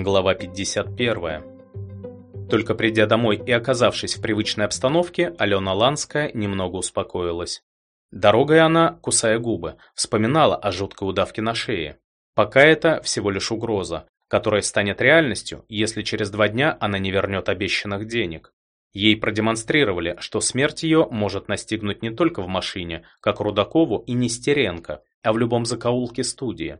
Глава 51. Только придя домой и оказавшись в привычной обстановке, Алена Ланская немного успокоилась. Дорогой она, кусая губы, вспоминала о жуткой удавке на шее. Пока это всего лишь угроза, которая станет реальностью, если через два дня она не вернет обещанных денег. Ей продемонстрировали, что смерть ее может настигнуть не только в машине, как Рудакову и Нестеренко, а в любом закоулке студии.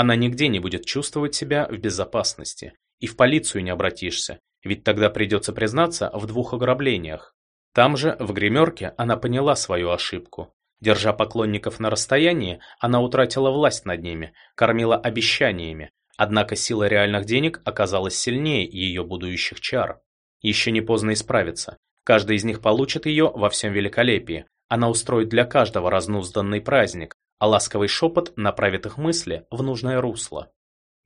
Она нигде не будет чувствовать себя в безопасности. И в полицию не обратишься, ведь тогда придется признаться в двух ограблениях. Там же, в гримерке, она поняла свою ошибку. Держа поклонников на расстоянии, она утратила власть над ними, кормила обещаниями, однако сила реальных денег оказалась сильнее ее будущих чар. Еще не поздно исправиться. Каждый из них получит ее во всем великолепии. Она устроит для каждого разнузданный праздник, а ласковый шепот направит их мысли в нужное русло.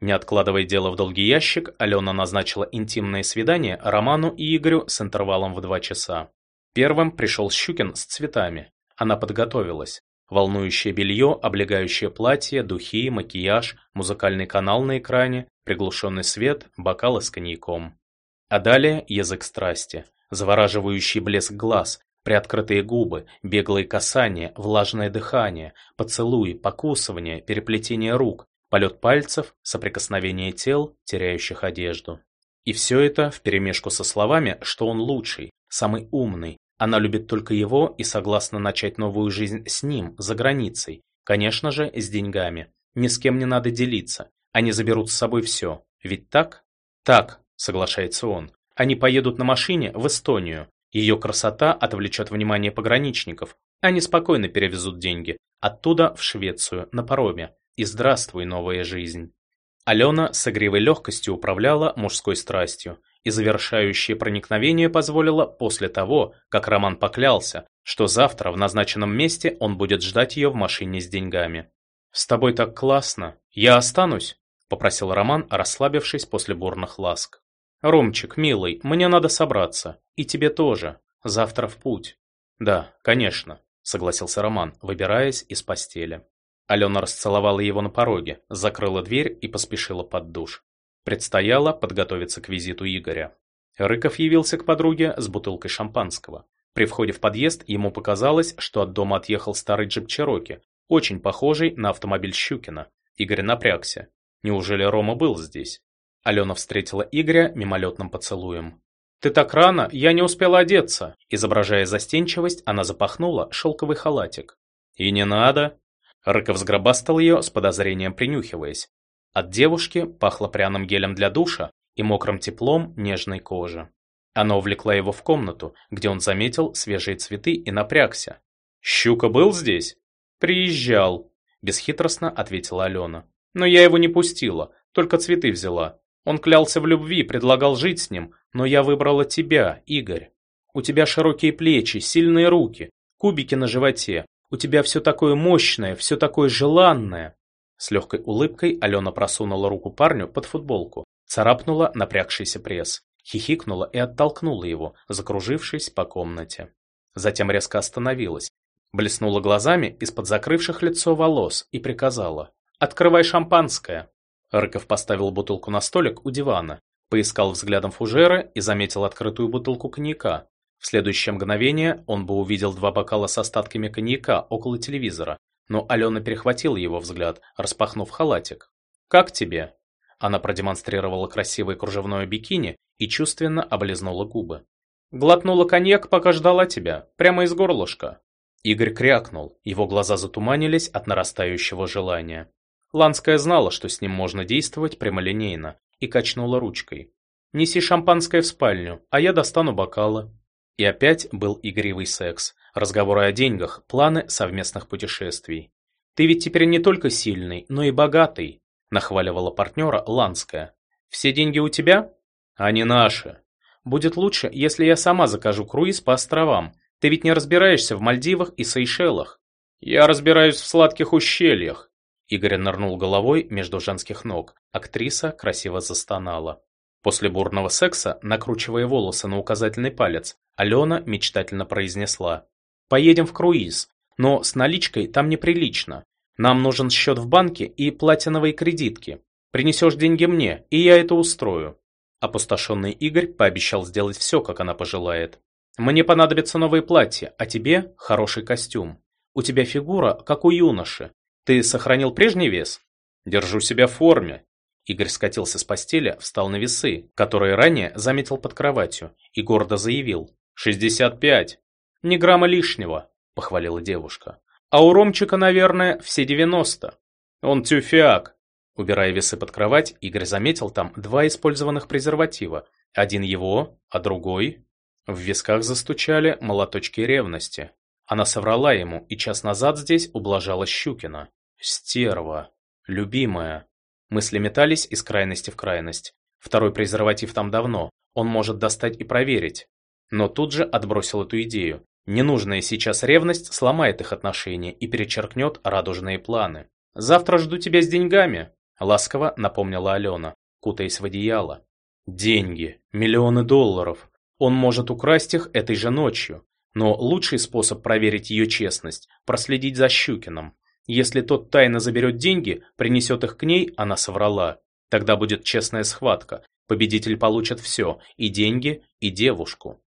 Не откладывая дело в долгий ящик, Алена назначила интимное свидание Роману и Игорю с интервалом в два часа. Первым пришел Щукин с цветами. Она подготовилась. Волнующее белье, облегающее платье, духи, макияж, музыкальный канал на экране, приглушенный свет, бокалы с коньяком. А далее язык страсти, завораживающий блеск глаз, Приоткрытые губы, беглые касания, влажное дыхание, поцелуи, покусывание, переплетение рук, полет пальцев, соприкосновение тел, теряющих одежду. И все это вперемешку со словами, что он лучший, самый умный, она любит только его и согласна начать новую жизнь с ним, за границей, конечно же, с деньгами. Ни с кем не надо делиться, они заберут с собой все, ведь так? Так, соглашается он. Они поедут на машине в Эстонию, ее красота отвлечет внимание пограничников. Они спокойно перевезут деньги. Оттуда в Швецию, на пароме. И здравствуй, новая жизнь. Алена с игривой легкостью управляла мужской страстью, и завершающее проникновение позволило после того, как Роман поклялся, что завтра в назначенном месте он будет ждать ее в машине с деньгами. «С тобой так классно. Я останусь?» – попросил Роман, расслабившись после бурных ласк. «Ромчик, милый, мне надо собраться. И тебе тоже. Завтра в путь». «Да, конечно», — согласился Роман, выбираясь из постели. Алена расцеловала его на пороге, закрыла дверь и поспешила под душ. Предстояло подготовиться к визиту Игоря. Рыков явился к подруге с бутылкой шампанского. При входе в подъезд ему показалось, что от дома отъехал старый джип Чероки, очень похожий на автомобиль Щукина. Игорь напрягся. Неужели Рома был здесь? Алена встретила Игоря мимолетным поцелуем. «Ты так рано, я не успела одеться!» Изображая застенчивость, она запахнула шелковый халатик. «И не надо!» Рыков сгробастал ее, с подозрением принюхиваясь. От девушки пахло пряным гелем для душа и мокрым теплом нежной кожи. Она увлекла его в комнату, где он заметил свежие цветы и напрягся. «Щука был здесь?» «Приезжал», – бесхитростно ответила Алена. «Но я его не пустила, только цветы взяла. Он клялся в любви, предлагал жить с ним, но я выбрала тебя, Игорь. У тебя широкие плечи, сильные руки, кубики на животе. У тебя все такое мощное, все такое желанное. С легкой улыбкой Алена просунула руку парню под футболку, царапнула напрягшийся пресс, хихикнула и оттолкнула его, закружившись по комнате. Затем резко остановилась, блеснула глазами из-под закрывших лицо волос и приказала «Открывай шампанское». Рыков поставил бутылку на столик у дивана, поискал взглядом фужеры и заметил открытую бутылку коньяка. В следующее мгновение он бы увидел два бокала с остатками коньяка около телевизора, но Алена перехватила его взгляд, распахнув халатик. «Как тебе?» Она продемонстрировала красивое кружевное бикини и чувственно облизнула губы. «Глотнула коньяк, пока ждала тебя, прямо из горлышка». Игорь крякнул, его глаза затуманились от нарастающего желания. Ланская знала, что с ним можно действовать прямолинейно, и качнула ручкой. «Неси шампанское в спальню, а я достану бокалы». И опять был игривый секс, разговоры о деньгах, планы совместных путешествий. «Ты ведь теперь не только сильный, но и богатый», – нахваливала партнера Ланская. «Все деньги у тебя?» «Они наши». «Будет лучше, если я сама закажу круиз по островам. Ты ведь не разбираешься в Мальдивах и Сейшелах». «Я разбираюсь в сладких ущельях», Игорь нырнул головой между женских ног. Актриса красиво застонала. После бурного секса, накручивая волосы на указательный палец, Алена мечтательно произнесла. «Поедем в круиз, но с наличкой там неприлично. Нам нужен счет в банке и платиновые кредитки. Принесешь деньги мне, и я это устрою. Опустошенный Игорь пообещал сделать все, как она пожелает. Мне понадобятся новые платья, а тебе хороший костюм. У тебя фигура, как у юноши. Ты сохранил прежний вес? Держу себя в форме. Игорь скатился с постели, встал на весы, которые ранее заметил под кроватью, и гордо заявил. «Шестьдесят пять!» «Ни грамма лишнего», — похвалила девушка. «А у Ромчика, наверное, все девяносто». «Он тюфяк», Убирая весы под кровать, Игорь заметил там два использованных презерватива. Один его, а другой... В висках застучали молоточки ревности. Она соврала ему, и час назад здесь ублажала Щукина. Стерва. Любимая. Мысли метались из крайности в крайность. Второй презерватив там давно. Он может достать и проверить. Но тут же отбросил эту идею. Ненужная сейчас ревность сломает их отношения и перечеркнет радужные планы. «Завтра жду тебя с деньгами», Ласково напомнила Алена, кутаясь в одеяло. Деньги, миллионы долларов. Он может украсть их этой же ночью. Но лучший способ проверить ее честность – проследить за Щукиным. Если тот тайно заберет деньги, принесет их к ней, она соврала. Тогда будет честная схватка. Победитель получит все – и деньги, и девушку.